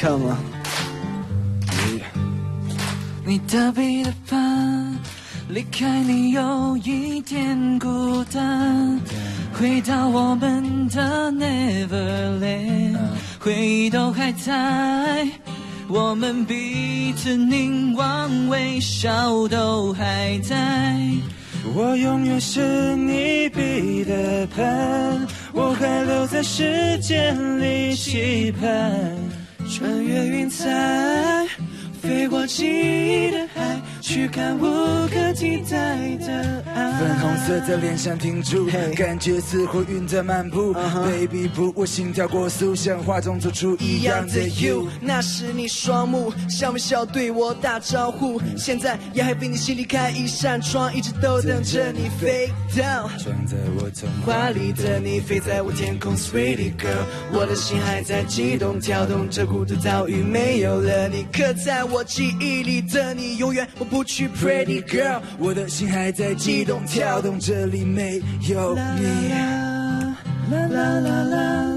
唱吗？你的彼得潘，离开你有一点孤单。回到我们的 Neverland，回忆都还在，我们彼此凝望微笑都还在。我永远是你彼得潘，我还留在时间里期盼，穿越云彩，飞过记忆的海，去看无可替代的。粉红色的脸上停住，感觉似乎云在漫步。Baby 不，我心跳过速，像画中做出一样的 you。那时你双目笑没笑对我打招呼，现在也还为你心里开一扇窗，一直都等着你飞 down。装在我童话里的你飞在我天空，Sweetie girl，我的心还在激动跳动，着孤独早已没有了你，刻在我记忆里的你，永远我不去 Pretty girl。我的心还在激动跳动，这里没有你。啦啦啦啦。